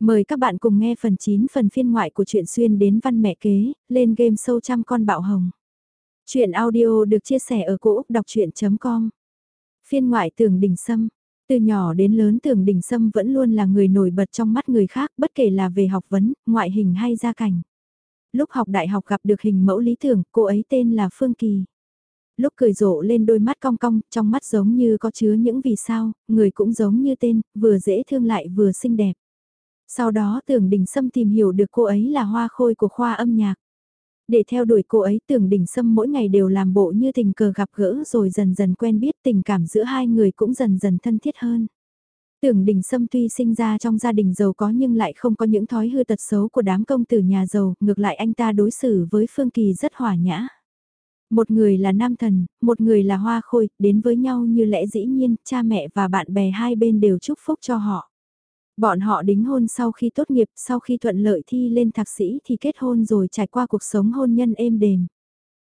Mời các bạn cùng nghe phần 9 phần phiên ngoại của truyện xuyên đến văn mẹ kế, lên game sâu trăm con bạo hồng. Chuyện audio được chia sẻ ở cỗ đọc chuyện.com Phiên ngoại tưởng đỉnh sâm Từ nhỏ đến lớn tưởng đỉnh sâm vẫn luôn là người nổi bật trong mắt người khác bất kể là về học vấn, ngoại hình hay gia cảnh. Lúc học đại học gặp được hình mẫu lý tưởng, cô ấy tên là Phương Kỳ. Lúc cười rộ lên đôi mắt cong cong, trong mắt giống như có chứa những vì sao, người cũng giống như tên, vừa dễ thương lại vừa xinh đẹp. Sau đó tưởng đình sâm tìm hiểu được cô ấy là hoa khôi của khoa âm nhạc. Để theo đuổi cô ấy tưởng đình sâm mỗi ngày đều làm bộ như tình cờ gặp gỡ rồi dần dần quen biết tình cảm giữa hai người cũng dần dần thân thiết hơn. Tưởng đình sâm tuy sinh ra trong gia đình giàu có nhưng lại không có những thói hư tật xấu của đám công tử nhà giàu, ngược lại anh ta đối xử với Phương Kỳ rất hòa nhã. Một người là nam thần, một người là hoa khôi, đến với nhau như lẽ dĩ nhiên, cha mẹ và bạn bè hai bên đều chúc phúc cho họ. Bọn họ đính hôn sau khi tốt nghiệp, sau khi thuận lợi thi lên thạc sĩ thì kết hôn rồi trải qua cuộc sống hôn nhân êm đềm.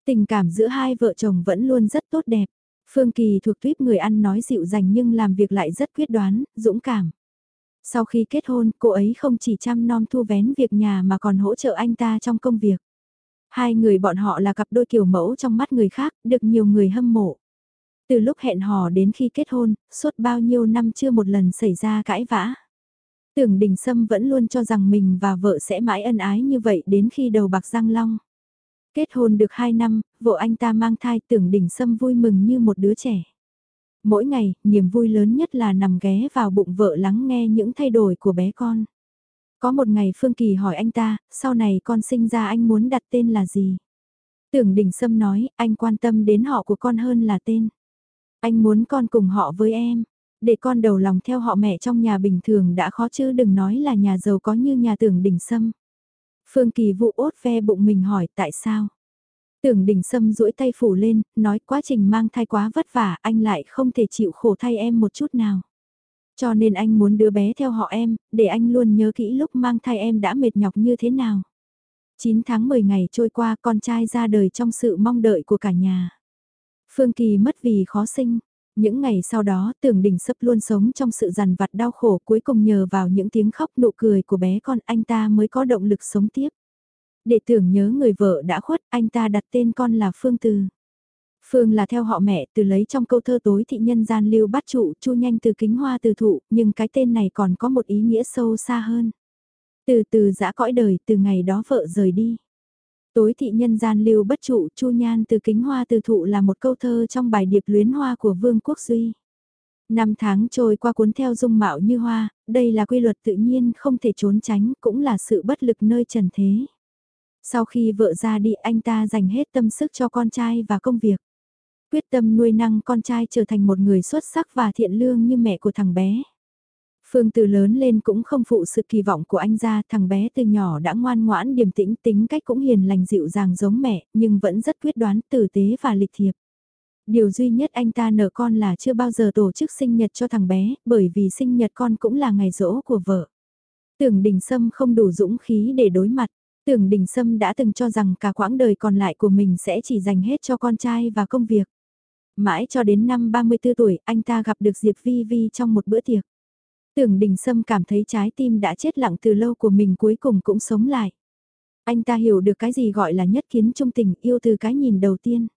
Tình cảm giữa hai vợ chồng vẫn luôn rất tốt đẹp. Phương Kỳ thuộc tuyếp người ăn nói dịu dàng nhưng làm việc lại rất quyết đoán, dũng cảm. Sau khi kết hôn, cô ấy không chỉ chăm nom thu vén việc nhà mà còn hỗ trợ anh ta trong công việc. Hai người bọn họ là cặp đôi kiểu mẫu trong mắt người khác, được nhiều người hâm mộ. Từ lúc hẹn hò đến khi kết hôn, suốt bao nhiêu năm chưa một lần xảy ra cãi vã. Tưởng Đình Sâm vẫn luôn cho rằng mình và vợ sẽ mãi ân ái như vậy đến khi đầu bạc răng long. Kết hôn được 2 năm, vợ anh ta mang thai tưởng Đình Sâm vui mừng như một đứa trẻ. Mỗi ngày, niềm vui lớn nhất là nằm ghé vào bụng vợ lắng nghe những thay đổi của bé con. Có một ngày Phương Kỳ hỏi anh ta, sau này con sinh ra anh muốn đặt tên là gì? Tưởng Đình Sâm nói, anh quan tâm đến họ của con hơn là tên. Anh muốn con cùng họ với em, để con đầu lòng theo họ mẹ trong nhà bình thường đã khó chứ đừng nói là nhà giàu có như nhà tưởng đỉnh Sâm. Phương Kỳ vụ ốt ve bụng mình hỏi tại sao? Tưởng đỉnh Sâm duỗi tay phủ lên, nói quá trình mang thai quá vất vả, anh lại không thể chịu khổ thay em một chút nào. Cho nên anh muốn đứa bé theo họ em, để anh luôn nhớ kỹ lúc mang thai em đã mệt nhọc như thế nào. 9 tháng 10 ngày trôi qua con trai ra đời trong sự mong đợi của cả nhà. Phương Kỳ mất vì khó sinh. Những ngày sau đó tưởng đình sấp luôn sống trong sự dằn vặt đau khổ cuối cùng nhờ vào những tiếng khóc nụ cười của bé con anh ta mới có động lực sống tiếp. Để tưởng nhớ người vợ đã khuất anh ta đặt tên con là Phương Từ. Phương là theo họ mẹ từ lấy trong câu thơ tối thị nhân gian lưu bắt trụ chu nhanh từ kính hoa từ thụ, nhưng cái tên này còn có một ý nghĩa sâu xa hơn. Từ từ giã cõi đời từ ngày đó vợ rời đi. Tối thị nhân gian lưu bất trụ chu nhan từ kính hoa từ thụ là một câu thơ trong bài điệp luyến hoa của Vương Quốc Duy. Năm tháng trôi qua cuốn theo dung mạo như hoa, đây là quy luật tự nhiên không thể trốn tránh, cũng là sự bất lực nơi trần thế. Sau khi vợ ra đi anh ta dành hết tâm sức cho con trai và công việc quyết tâm nuôi năng con trai trở thành một người xuất sắc và thiện lương như mẹ của thằng bé. Phương từ lớn lên cũng không phụ sự kỳ vọng của anh ra, thằng bé từ nhỏ đã ngoan ngoãn điềm tĩnh tính cách cũng hiền lành dịu dàng giống mẹ, nhưng vẫn rất quyết đoán, tử tế và lịch thiệp. Điều duy nhất anh ta nợ con là chưa bao giờ tổ chức sinh nhật cho thằng bé, bởi vì sinh nhật con cũng là ngày rỗ của vợ. Tưởng Đình Sâm không đủ dũng khí để đối mặt, Tưởng Đình Sâm đã từng cho rằng cả quãng đời còn lại của mình sẽ chỉ dành hết cho con trai và công việc. Mãi cho đến năm 34 tuổi, anh ta gặp được Diệp Vi Vi trong một bữa tiệc. Tưởng Đình Sâm cảm thấy trái tim đã chết lặng từ lâu của mình cuối cùng cũng sống lại. Anh ta hiểu được cái gì gọi là nhất kiến trung tình yêu từ cái nhìn đầu tiên.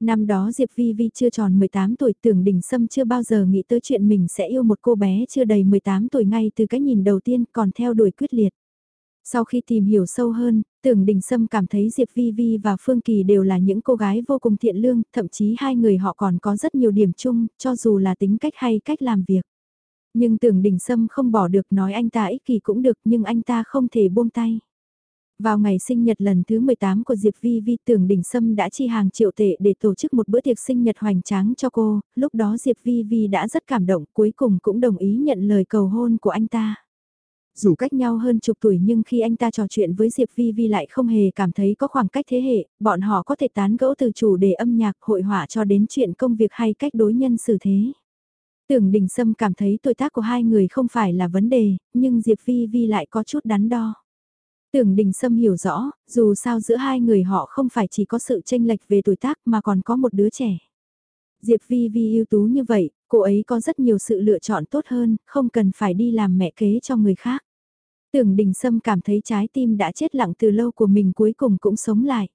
Năm đó Diệp Vi Vi chưa tròn 18 tuổi tưởng Đình Sâm chưa bao giờ nghĩ tới chuyện mình sẽ yêu một cô bé chưa đầy 18 tuổi ngay từ cái nhìn đầu tiên còn theo đuổi quyết liệt. Sau khi tìm hiểu sâu hơn, tưởng Đình Sâm cảm thấy Diệp Vi Vi và Phương Kỳ đều là những cô gái vô cùng thiện lương, thậm chí hai người họ còn có rất nhiều điểm chung, cho dù là tính cách hay cách làm việc. Nhưng tưởng Đình Sâm không bỏ được nói anh ta ích kỷ cũng được nhưng anh ta không thể buông tay. Vào ngày sinh nhật lần thứ 18 của Diệp Vi Vi tưởng đỉnh Sâm đã chi hàng triệu tệ để tổ chức một bữa tiệc sinh nhật hoành tráng cho cô, lúc đó Diệp Vi Vi đã rất cảm động cuối cùng cũng đồng ý nhận lời cầu hôn của anh ta. Dù cách nhau hơn chục tuổi nhưng khi anh ta trò chuyện với Diệp Vi Vi lại không hề cảm thấy có khoảng cách thế hệ, bọn họ có thể tán gẫu từ chủ đề âm nhạc hội họa cho đến chuyện công việc hay cách đối nhân xử thế. Tưởng Đình Sâm cảm thấy tuổi tác của hai người không phải là vấn đề, nhưng Diệp Vi Vi lại có chút đắn đo. Tưởng Đình Sâm hiểu rõ, dù sao giữa hai người họ không phải chỉ có sự tranh lệch về tuổi tác mà còn có một đứa trẻ. Diệp Vi Vi ưu tú như vậy, cô ấy có rất nhiều sự lựa chọn tốt hơn, không cần phải đi làm mẹ kế cho người khác. Tưởng đình sâm cảm thấy trái tim đã chết lặng từ lâu của mình cuối cùng cũng sống lại.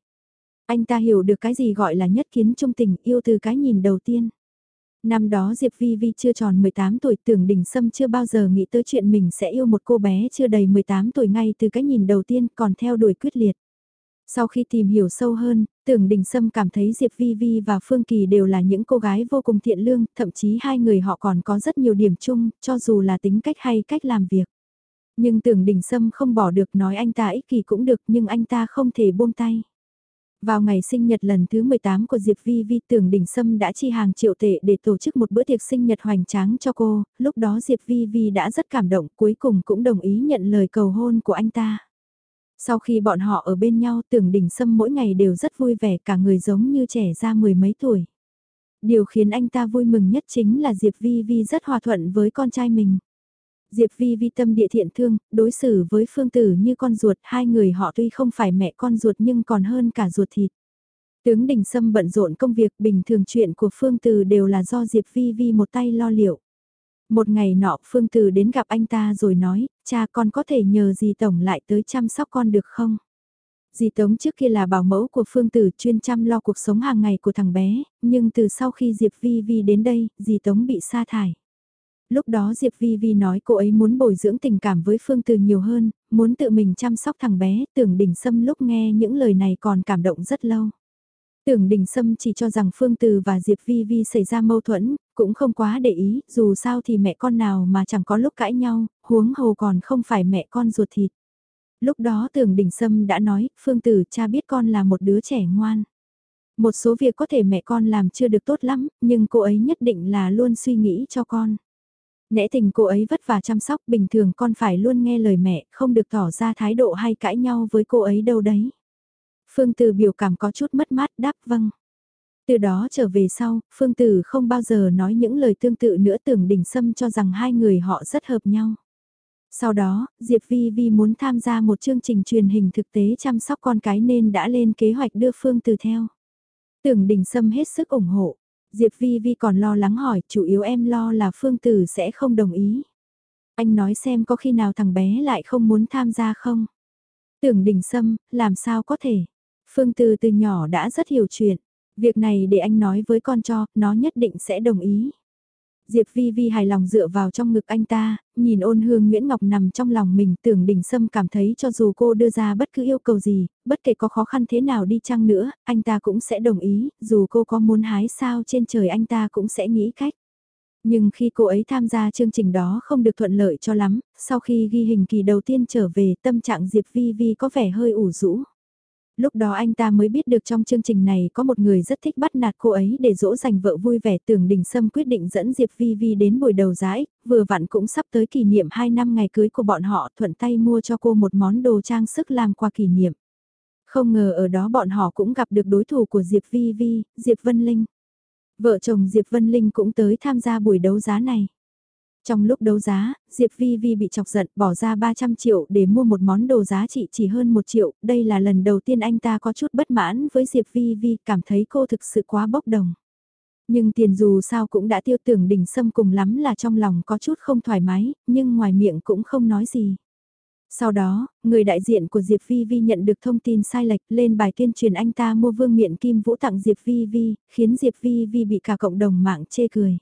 Anh ta hiểu được cái gì gọi là nhất kiến trung tình yêu từ cái nhìn đầu tiên. Năm đó Diệp Vi Vi chưa tròn 18 tuổi tưởng đình sâm chưa bao giờ nghĩ tới chuyện mình sẽ yêu một cô bé chưa đầy 18 tuổi ngay từ cái nhìn đầu tiên còn theo đuổi quyết liệt. Sau khi tìm hiểu sâu hơn, tưởng đình sâm cảm thấy Diệp Vi Vi và Phương Kỳ đều là những cô gái vô cùng thiện lương, thậm chí hai người họ còn có rất nhiều điểm chung, cho dù là tính cách hay cách làm việc. Nhưng tưởng đình sâm không bỏ được nói anh ta ích kỷ cũng được nhưng anh ta không thể buông tay. Vào ngày sinh nhật lần thứ 18 của Diệp Vi Vi tưởng đỉnh Sâm đã chi hàng triệu tệ để tổ chức một bữa tiệc sinh nhật hoành tráng cho cô, lúc đó Diệp Vi Vi đã rất cảm động cuối cùng cũng đồng ý nhận lời cầu hôn của anh ta. Sau khi bọn họ ở bên nhau tưởng đỉnh Sâm mỗi ngày đều rất vui vẻ cả người giống như trẻ ra mười mấy tuổi. Điều khiến anh ta vui mừng nhất chính là Diệp Vi Vi rất hòa thuận với con trai mình. Diệp Vi Vi tâm địa thiện thương, đối xử với Phương Tử như con ruột, hai người họ tuy không phải mẹ con ruột nhưng còn hơn cả ruột thịt. Tướng Đình Sâm bận rộn công việc bình thường chuyện của Phương Tử đều là do Diệp Vi Vi một tay lo liệu. Một ngày nọ Phương Tử đến gặp anh ta rồi nói, cha con có thể nhờ dì Tổng lại tới chăm sóc con được không? Dì Tống trước kia là bảo mẫu của Phương Tử chuyên chăm lo cuộc sống hàng ngày của thằng bé, nhưng từ sau khi Diệp Vi Vi đến đây, dì Tống bị sa thải. Lúc đó Diệp Vi Vi nói cô ấy muốn bồi dưỡng tình cảm với Phương Từ nhiều hơn, muốn tự mình chăm sóc thằng bé, tưởng đỉnh sâm lúc nghe những lời này còn cảm động rất lâu. Tưởng đình sâm chỉ cho rằng Phương Từ và Diệp Vi Vi xảy ra mâu thuẫn, cũng không quá để ý, dù sao thì mẹ con nào mà chẳng có lúc cãi nhau, huống hồ còn không phải mẹ con ruột thịt. Lúc đó tưởng đình sâm đã nói, Phương từ cha biết con là một đứa trẻ ngoan. Một số việc có thể mẹ con làm chưa được tốt lắm, nhưng cô ấy nhất định là luôn suy nghĩ cho con. Nẽ tình cô ấy vất vả chăm sóc bình thường con phải luôn nghe lời mẹ, không được tỏ ra thái độ hay cãi nhau với cô ấy đâu đấy. Phương Từ biểu cảm có chút mất mát đáp vâng. Từ đó trở về sau, Phương Tử không bao giờ nói những lời tương tự nữa tưởng đỉnh sâm cho rằng hai người họ rất hợp nhau. Sau đó, Diệp Vi Vi muốn tham gia một chương trình truyền hình thực tế chăm sóc con cái nên đã lên kế hoạch đưa Phương Từ theo. Tưởng đỉnh sâm hết sức ủng hộ, Diệp Vi Vi còn lo lắng hỏi, chủ yếu em lo là Phương Tử sẽ không đồng ý. Anh nói xem có khi nào thằng bé lại không muốn tham gia không? Tưởng đình sâm, làm sao có thể? Phương Tử từ nhỏ đã rất hiểu chuyện. Việc này để anh nói với con cho, nó nhất định sẽ đồng ý. Diệp Vi Vi hài lòng dựa vào trong ngực anh ta, nhìn ôn hương Nguyễn Ngọc nằm trong lòng mình tưởng đỉnh sâm cảm thấy cho dù cô đưa ra bất cứ yêu cầu gì, bất kể có khó khăn thế nào đi chăng nữa, anh ta cũng sẽ đồng ý, dù cô có muốn hái sao trên trời anh ta cũng sẽ nghĩ cách. Nhưng khi cô ấy tham gia chương trình đó không được thuận lợi cho lắm, sau khi ghi hình kỳ đầu tiên trở về tâm trạng Diệp Vi Vi có vẻ hơi ủ rũ. Lúc đó anh ta mới biết được trong chương trình này có một người rất thích bắt nạt cô ấy để dỗ dành vợ vui vẻ tưởng đình sâm quyết định dẫn Diệp Vi Vi đến buổi đầu giải, vừa vặn cũng sắp tới kỷ niệm 2 năm ngày cưới của bọn họ thuận tay mua cho cô một món đồ trang sức làm quà kỷ niệm. Không ngờ ở đó bọn họ cũng gặp được đối thủ của Diệp Vi Vi, Diệp Vân Linh. Vợ chồng Diệp Vân Linh cũng tới tham gia buổi đấu giá này. Trong lúc đấu giá, Diệp Vi Vi bị chọc giận bỏ ra 300 triệu để mua một món đồ giá trị chỉ hơn 1 triệu. Đây là lần đầu tiên anh ta có chút bất mãn với Diệp Vi Vi, cảm thấy cô thực sự quá bốc đồng. Nhưng tiền dù sao cũng đã tiêu tưởng đỉnh sâm cùng lắm là trong lòng có chút không thoải mái, nhưng ngoài miệng cũng không nói gì. Sau đó, người đại diện của Diệp Vi Vi nhận được thông tin sai lệch lên bài tuyên truyền anh ta mua vương miện kim vũ tặng Diệp Vi Vi, khiến Diệp Vi Vi bị cả cộng đồng mạng chê cười.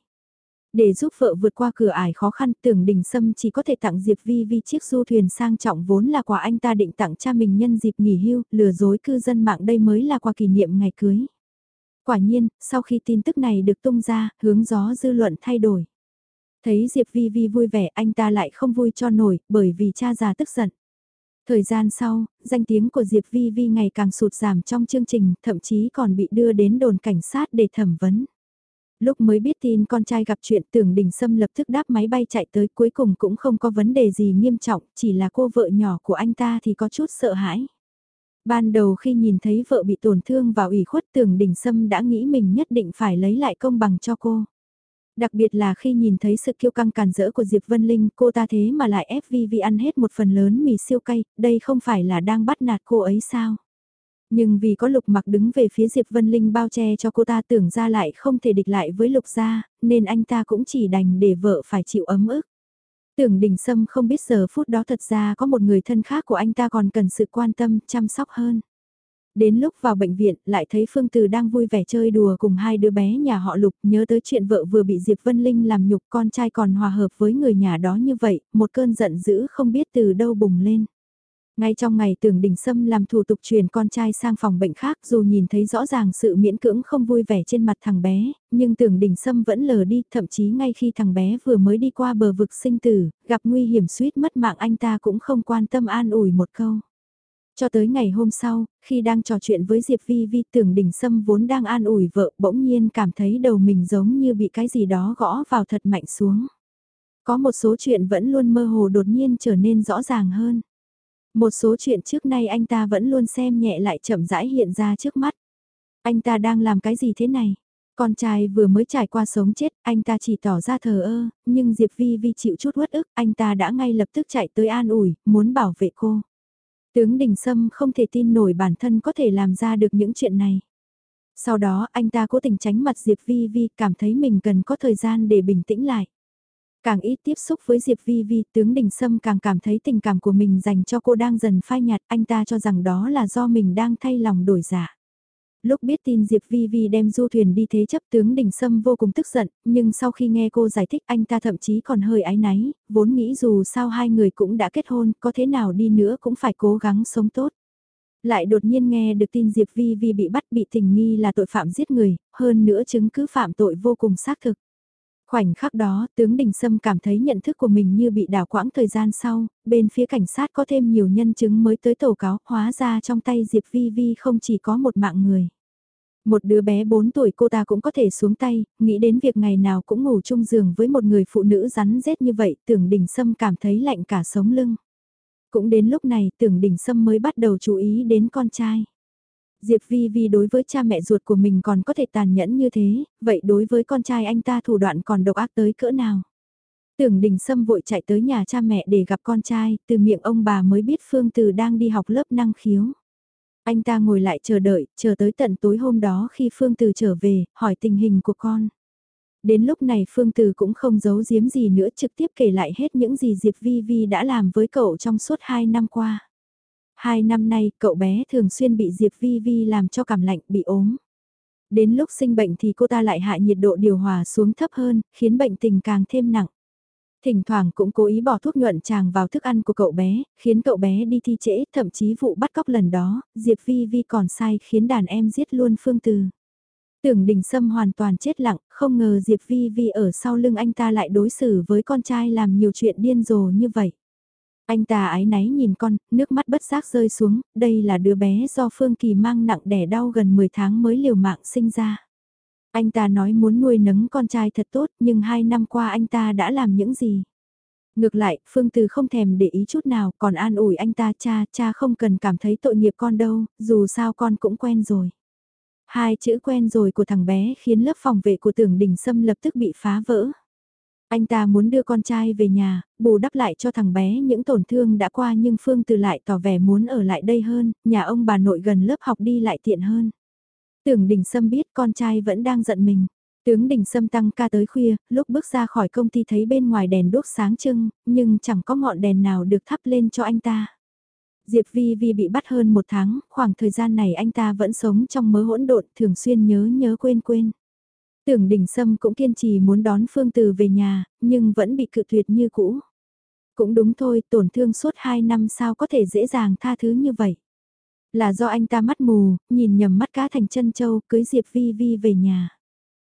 Để giúp vợ vượt qua cửa ải khó khăn tưởng đình sâm chỉ có thể tặng Diệp Vi Vi chiếc du thuyền sang trọng vốn là quà anh ta định tặng cha mình nhân dịp nghỉ hưu, lừa dối cư dân mạng đây mới là quà kỷ niệm ngày cưới. Quả nhiên, sau khi tin tức này được tung ra, hướng gió dư luận thay đổi. Thấy Diệp Vi Vi vui vẻ anh ta lại không vui cho nổi bởi vì cha già tức giận. Thời gian sau, danh tiếng của Diệp Vi Vi ngày càng sụt giảm trong chương trình, thậm chí còn bị đưa đến đồn cảnh sát để thẩm vấn. Lúc mới biết tin con trai gặp chuyện tưởng đình sâm lập tức đáp máy bay chạy tới cuối cùng cũng không có vấn đề gì nghiêm trọng, chỉ là cô vợ nhỏ của anh ta thì có chút sợ hãi. Ban đầu khi nhìn thấy vợ bị tổn thương và ủy khuất tưởng đình sâm đã nghĩ mình nhất định phải lấy lại công bằng cho cô. Đặc biệt là khi nhìn thấy sự kiêu căng càn rỡ của Diệp Vân Linh cô ta thế mà lại ép Vi Vi ăn hết một phần lớn mì siêu cay, đây không phải là đang bắt nạt cô ấy sao? Nhưng vì có lục mặc đứng về phía Diệp Vân Linh bao che cho cô ta tưởng ra lại không thể địch lại với lục gia, nên anh ta cũng chỉ đành để vợ phải chịu ấm ức. Tưởng đình sâm không biết giờ phút đó thật ra có một người thân khác của anh ta còn cần sự quan tâm, chăm sóc hơn. Đến lúc vào bệnh viện, lại thấy Phương Từ đang vui vẻ chơi đùa cùng hai đứa bé nhà họ Lục, nhớ tới chuyện vợ vừa bị Diệp Vân Linh làm nhục con trai còn hòa hợp với người nhà đó như vậy, một cơn giận dữ không biết từ đâu bùng lên. Ngay trong ngày tưởng đình sâm làm thủ tục truyền con trai sang phòng bệnh khác dù nhìn thấy rõ ràng sự miễn cưỡng không vui vẻ trên mặt thằng bé, nhưng tưởng đình sâm vẫn lờ đi, thậm chí ngay khi thằng bé vừa mới đi qua bờ vực sinh tử, gặp nguy hiểm suýt mất mạng anh ta cũng không quan tâm an ủi một câu. Cho tới ngày hôm sau, khi đang trò chuyện với Diệp Vi Vi tưởng đình sâm vốn đang an ủi vợ bỗng nhiên cảm thấy đầu mình giống như bị cái gì đó gõ vào thật mạnh xuống. Có một số chuyện vẫn luôn mơ hồ đột nhiên trở nên rõ ràng hơn. Một số chuyện trước nay anh ta vẫn luôn xem nhẹ lại chậm rãi hiện ra trước mắt. Anh ta đang làm cái gì thế này? Con trai vừa mới trải qua sống chết, anh ta chỉ tỏ ra thờ ơ, nhưng Diệp Vi Vi chịu chút uất ức, anh ta đã ngay lập tức chạy tới an ủi, muốn bảo vệ cô. Tướng Đình Sâm không thể tin nổi bản thân có thể làm ra được những chuyện này. Sau đó anh ta cố tình tránh mặt Diệp Vi Vi cảm thấy mình cần có thời gian để bình tĩnh lại. Càng ít tiếp xúc với Diệp Vi Vi, tướng Đình Sâm càng cảm thấy tình cảm của mình dành cho cô đang dần phai nhạt, anh ta cho rằng đó là do mình đang thay lòng đổi giả. Dạ. Lúc biết tin Diệp Vi Vi đem du thuyền đi thế chấp tướng Đình Sâm vô cùng tức giận, nhưng sau khi nghe cô giải thích anh ta thậm chí còn hơi ái náy, vốn nghĩ dù sao hai người cũng đã kết hôn, có thế nào đi nữa cũng phải cố gắng sống tốt. Lại đột nhiên nghe được tin Diệp Vi Vi bị bắt bị tình nghi là tội phạm giết người, hơn nữa chứng cứ phạm tội vô cùng xác thực. Khoảnh khắc đó, tướng Đình Sâm cảm thấy nhận thức của mình như bị đảo quãng thời gian sau, bên phía cảnh sát có thêm nhiều nhân chứng mới tới tố cáo, hóa ra trong tay Diệp Vi Vi không chỉ có một mạng người. Một đứa bé 4 tuổi cô ta cũng có thể xuống tay, nghĩ đến việc ngày nào cũng ngủ chung giường với một người phụ nữ rắn rết như vậy, tưởng Đình Sâm cảm thấy lạnh cả sống lưng. Cũng đến lúc này tưởng Đình Sâm mới bắt đầu chú ý đến con trai. Diệp Vi Vi đối với cha mẹ ruột của mình còn có thể tàn nhẫn như thế, vậy đối với con trai anh ta thủ đoạn còn độc ác tới cỡ nào? Tưởng đình sâm vội chạy tới nhà cha mẹ để gặp con trai, từ miệng ông bà mới biết Phương Từ đang đi học lớp năng khiếu. Anh ta ngồi lại chờ đợi, chờ tới tận tối hôm đó khi Phương Từ trở về, hỏi tình hình của con. Đến lúc này Phương Từ cũng không giấu giếm gì nữa trực tiếp kể lại hết những gì Diệp Vi Vi đã làm với cậu trong suốt 2 năm qua. Hai năm nay, cậu bé thường xuyên bị Diệp Vi Vi làm cho cảm lạnh, bị ốm. Đến lúc sinh bệnh thì cô ta lại hạ nhiệt độ điều hòa xuống thấp hơn, khiến bệnh tình càng thêm nặng. Thỉnh thoảng cũng cố ý bỏ thuốc nhuận tràng vào thức ăn của cậu bé, khiến cậu bé đi thi trễ, thậm chí vụ bắt cóc lần đó, Diệp Vi Vi còn sai khiến đàn em giết luôn Phương Từ. Tưởng đình sâm hoàn toàn chết lặng, không ngờ Diệp Vi Vi ở sau lưng anh ta lại đối xử với con trai làm nhiều chuyện điên rồ như vậy. Anh ta ái náy nhìn con, nước mắt bất giác rơi xuống, đây là đứa bé do Phương Kỳ mang nặng đẻ đau gần 10 tháng mới liều mạng sinh ra. Anh ta nói muốn nuôi nấng con trai thật tốt nhưng hai năm qua anh ta đã làm những gì? Ngược lại, Phương Từ không thèm để ý chút nào, còn an ủi anh ta cha, cha không cần cảm thấy tội nghiệp con đâu, dù sao con cũng quen rồi. Hai chữ quen rồi của thằng bé khiến lớp phòng vệ của tưởng đình Sâm lập tức bị phá vỡ. Anh ta muốn đưa con trai về nhà, bù đắp lại cho thằng bé những tổn thương đã qua nhưng Phương Từ lại tỏ vẻ muốn ở lại đây hơn, nhà ông bà nội gần lớp học đi lại tiện hơn. Tưởng Đình Sâm biết con trai vẫn đang giận mình. Tướng Đình Sâm tăng ca tới khuya, lúc bước ra khỏi công ty thấy bên ngoài đèn đốt sáng trưng, nhưng chẳng có ngọn đèn nào được thắp lên cho anh ta. Diệp Vi Vi bị bắt hơn một tháng, khoảng thời gian này anh ta vẫn sống trong mớ hỗn độn, thường xuyên nhớ nhớ quên quên. Tưởng Đỉnh sâm cũng kiên trì muốn đón Phương Từ về nhà, nhưng vẫn bị cự tuyệt như cũ. Cũng đúng thôi, tổn thương suốt 2 năm sao có thể dễ dàng tha thứ như vậy. Là do anh ta mắt mù, nhìn nhầm mắt cá thành chân châu, cưới Diệp Vi Vi về nhà.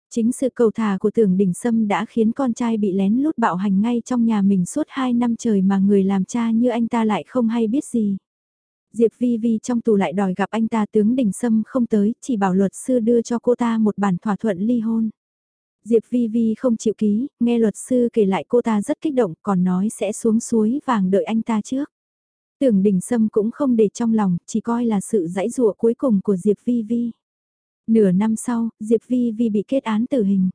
Chính sự cầu thả của tưởng Đỉnh sâm đã khiến con trai bị lén lút bạo hành ngay trong nhà mình suốt 2 năm trời mà người làm cha như anh ta lại không hay biết gì. Diệp Vi Vi trong tù lại đòi gặp anh ta tướng Đình Sâm không tới, chỉ bảo luật sư đưa cho cô ta một bản thỏa thuận ly hôn. Diệp Vi Vi không chịu ký, nghe luật sư kể lại cô ta rất kích động còn nói sẽ xuống suối vàng đợi anh ta trước. Tưởng Đình Sâm cũng không để trong lòng, chỉ coi là sự dãy dụa cuối cùng của Diệp Vi Vi. Nửa năm sau, Diệp Vi Vi bị kết án tử hình.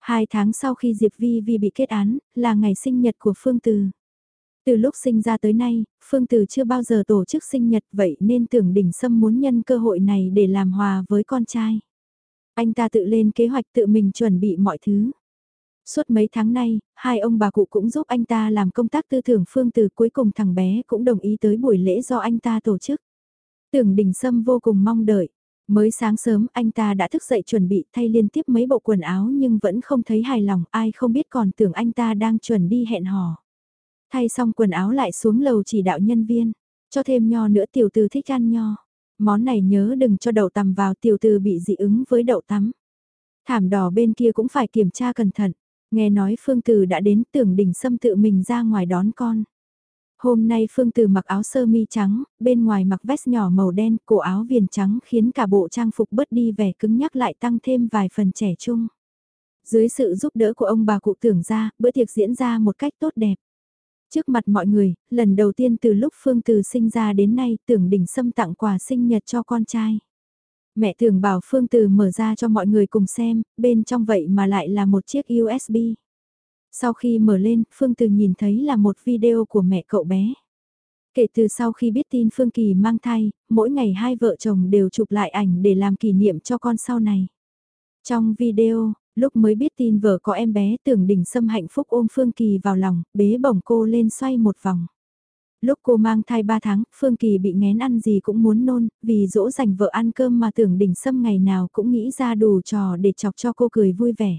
Hai tháng sau khi Diệp Vi Vi bị kết án, là ngày sinh nhật của Phương Từ. Từ lúc sinh ra tới nay, Phương Từ chưa bao giờ tổ chức sinh nhật vậy nên tưởng đỉnh sâm muốn nhân cơ hội này để làm hòa với con trai. Anh ta tự lên kế hoạch tự mình chuẩn bị mọi thứ. Suốt mấy tháng nay, hai ông bà cụ cũng giúp anh ta làm công tác tư tưởng phương từ cuối cùng thằng bé cũng đồng ý tới buổi lễ do anh ta tổ chức. Tưởng đình sâm vô cùng mong đợi. Mới sáng sớm anh ta đã thức dậy chuẩn bị thay liên tiếp mấy bộ quần áo nhưng vẫn không thấy hài lòng ai không biết còn tưởng anh ta đang chuẩn đi hẹn hò. Thay xong quần áo lại xuống lầu chỉ đạo nhân viên, cho thêm nho nữa tiểu từ thích ăn nho. Món này nhớ đừng cho đậu tằm vào tiểu từ bị dị ứng với đậu tắm. Thảm đỏ bên kia cũng phải kiểm tra cẩn thận. Nghe nói Phương Từ đã đến tưởng đỉnh xâm tự mình ra ngoài đón con. Hôm nay Phương Từ mặc áo sơ mi trắng, bên ngoài mặc vest nhỏ màu đen, cổ áo viền trắng khiến cả bộ trang phục bớt đi vẻ cứng nhắc lại tăng thêm vài phần trẻ trung. Dưới sự giúp đỡ của ông bà cụ tưởng ra, bữa tiệc diễn ra một cách tốt đẹp. Trước mặt mọi người, lần đầu tiên từ lúc Phương Từ sinh ra đến nay tưởng đỉnh xâm tặng quà sinh nhật cho con trai. Mẹ thường bảo Phương Từ mở ra cho mọi người cùng xem, bên trong vậy mà lại là một chiếc USB. Sau khi mở lên, Phương Từ nhìn thấy là một video của mẹ cậu bé. Kể từ sau khi biết tin Phương Kỳ mang thai, mỗi ngày hai vợ chồng đều chụp lại ảnh để làm kỷ niệm cho con sau này. Trong video, lúc mới biết tin vợ có em bé tưởng đỉnh sâm hạnh phúc ôm Phương Kỳ vào lòng, bế bổng cô lên xoay một vòng. Lúc cô mang thai 3 tháng, Phương Kỳ bị ngén ăn gì cũng muốn nôn, vì dỗ dành vợ ăn cơm mà tưởng đỉnh sâm ngày nào cũng nghĩ ra đủ trò để chọc cho cô cười vui vẻ.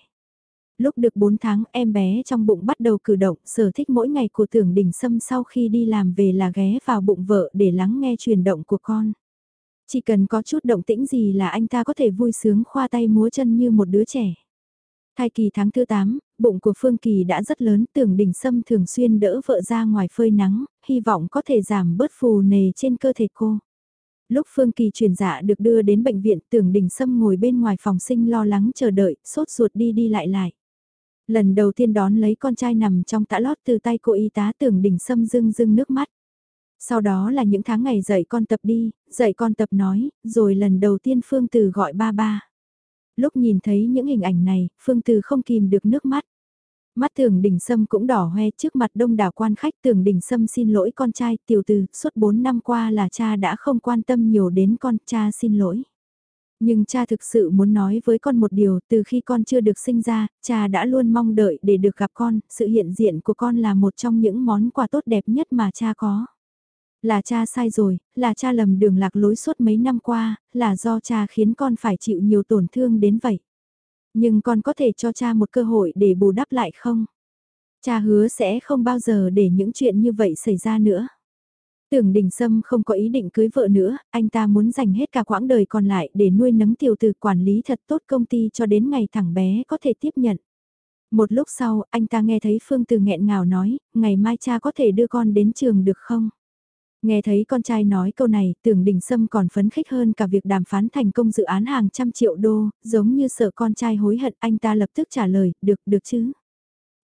Lúc được 4 tháng em bé trong bụng bắt đầu cử động, sở thích mỗi ngày của tưởng đỉnh sâm sau khi đi làm về là ghé vào bụng vợ để lắng nghe truyền động của con. Chỉ cần có chút động tĩnh gì là anh ta có thể vui sướng khoa tay múa chân như một đứa trẻ. Thai kỳ tháng thứ 8, bụng của Phương Kỳ đã rất lớn, tưởng đỉnh sâm thường xuyên đỡ vợ ra ngoài phơi nắng, hy vọng có thể giảm bớt phù nề trên cơ thể cô. Lúc Phương Kỳ chuyển dạ được đưa đến bệnh viện tưởng đỉnh sâm ngồi bên ngoài phòng sinh lo lắng chờ đợi, sốt ruột đi đi lại lại. Lần đầu tiên đón lấy con trai nằm trong tã lót từ tay cô y tá tưởng đỉnh sâm rưng rưng nước mắt. Sau đó là những tháng ngày dạy con tập đi, dạy con tập nói, rồi lần đầu tiên Phương Từ gọi ba ba. Lúc nhìn thấy những hình ảnh này, Phương Từ không kìm được nước mắt. Mắt tưởng đình sâm cũng đỏ hoe trước mặt đông đảo quan khách tưởng đình sâm xin lỗi con trai tiểu từ, suốt 4 năm qua là cha đã không quan tâm nhiều đến con, cha xin lỗi. Nhưng cha thực sự muốn nói với con một điều, từ khi con chưa được sinh ra, cha đã luôn mong đợi để được gặp con, sự hiện diện của con là một trong những món quà tốt đẹp nhất mà cha có. Là cha sai rồi, là cha lầm đường lạc lối suốt mấy năm qua, là do cha khiến con phải chịu nhiều tổn thương đến vậy. Nhưng con có thể cho cha một cơ hội để bù đắp lại không? Cha hứa sẽ không bao giờ để những chuyện như vậy xảy ra nữa. Tưởng Đình Sâm không có ý định cưới vợ nữa, anh ta muốn dành hết cả quãng đời còn lại để nuôi nấng tiểu tử quản lý thật tốt công ty cho đến ngày thằng bé có thể tiếp nhận. Một lúc sau, anh ta nghe thấy Phương Từ nghẹn ngào nói, ngày mai cha có thể đưa con đến trường được không? Nghe thấy con trai nói câu này, tưởng đình sâm còn phấn khích hơn cả việc đàm phán thành công dự án hàng trăm triệu đô, giống như sợ con trai hối hận anh ta lập tức trả lời, được, được chứ.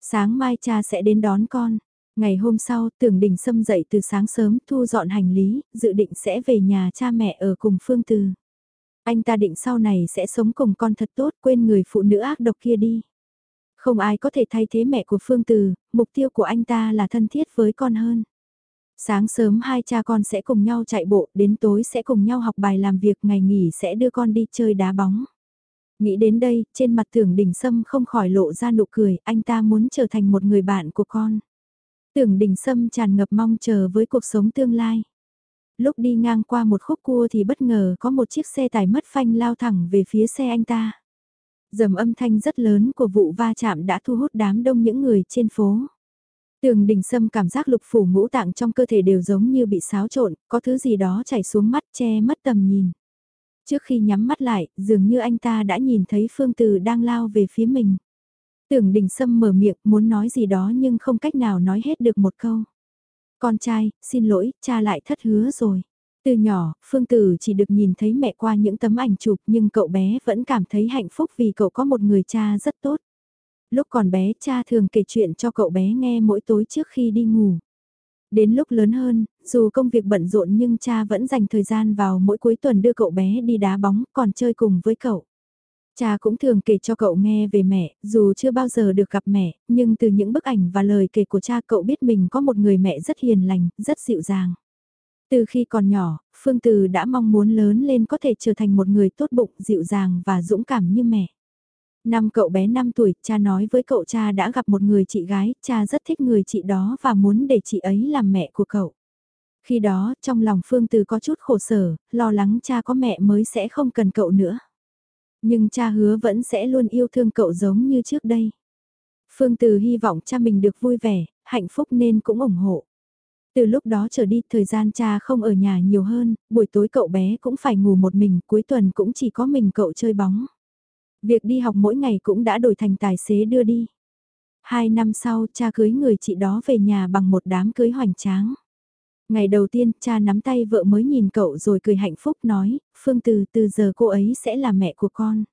Sáng mai cha sẽ đến đón con. Ngày hôm sau, tưởng đình sâm dậy từ sáng sớm thu dọn hành lý, dự định sẽ về nhà cha mẹ ở cùng Phương Từ. Anh ta định sau này sẽ sống cùng con thật tốt quên người phụ nữ ác độc kia đi. Không ai có thể thay thế mẹ của Phương Từ, mục tiêu của anh ta là thân thiết với con hơn. Sáng sớm hai cha con sẽ cùng nhau chạy bộ, đến tối sẽ cùng nhau học bài làm việc, ngày nghỉ sẽ đưa con đi chơi đá bóng. Nghĩ đến đây, trên mặt tưởng đình sâm không khỏi lộ ra nụ cười, anh ta muốn trở thành một người bạn của con. Tưởng đình sâm tràn ngập mong chờ với cuộc sống tương lai. Lúc đi ngang qua một khúc cua thì bất ngờ có một chiếc xe tải mất phanh lao thẳng về phía xe anh ta. Dầm âm thanh rất lớn của vụ va chạm đã thu hút đám đông những người trên phố. Tường đình sâm cảm giác lục phủ ngũ tạng trong cơ thể đều giống như bị xáo trộn, có thứ gì đó chảy xuống mắt che mất tầm nhìn. Trước khi nhắm mắt lại, dường như anh ta đã nhìn thấy Phương Từ đang lao về phía mình. Tưởng đình sâm mở miệng muốn nói gì đó nhưng không cách nào nói hết được một câu. Con trai, xin lỗi, cha lại thất hứa rồi. Từ nhỏ, Phương Tử chỉ được nhìn thấy mẹ qua những tấm ảnh chụp nhưng cậu bé vẫn cảm thấy hạnh phúc vì cậu có một người cha rất tốt. Lúc còn bé cha thường kể chuyện cho cậu bé nghe mỗi tối trước khi đi ngủ. Đến lúc lớn hơn, dù công việc bận rộn nhưng cha vẫn dành thời gian vào mỗi cuối tuần đưa cậu bé đi đá bóng còn chơi cùng với cậu. Cha cũng thường kể cho cậu nghe về mẹ, dù chưa bao giờ được gặp mẹ, nhưng từ những bức ảnh và lời kể của cha cậu biết mình có một người mẹ rất hiền lành, rất dịu dàng. Từ khi còn nhỏ, Phương Từ đã mong muốn lớn lên có thể trở thành một người tốt bụng, dịu dàng và dũng cảm như mẹ. Năm cậu bé 5 tuổi, cha nói với cậu cha đã gặp một người chị gái, cha rất thích người chị đó và muốn để chị ấy làm mẹ của cậu. Khi đó, trong lòng Phương Từ có chút khổ sở, lo lắng cha có mẹ mới sẽ không cần cậu nữa. Nhưng cha hứa vẫn sẽ luôn yêu thương cậu giống như trước đây. Phương Từ hy vọng cha mình được vui vẻ, hạnh phúc nên cũng ủng hộ. Từ lúc đó trở đi, thời gian cha không ở nhà nhiều hơn, buổi tối cậu bé cũng phải ngủ một mình, cuối tuần cũng chỉ có mình cậu chơi bóng. Việc đi học mỗi ngày cũng đã đổi thành tài xế đưa đi. Hai năm sau, cha cưới người chị đó về nhà bằng một đám cưới hoành tráng. Ngày đầu tiên, cha nắm tay vợ mới nhìn cậu rồi cười hạnh phúc nói, Phương Từ từ giờ cô ấy sẽ là mẹ của con.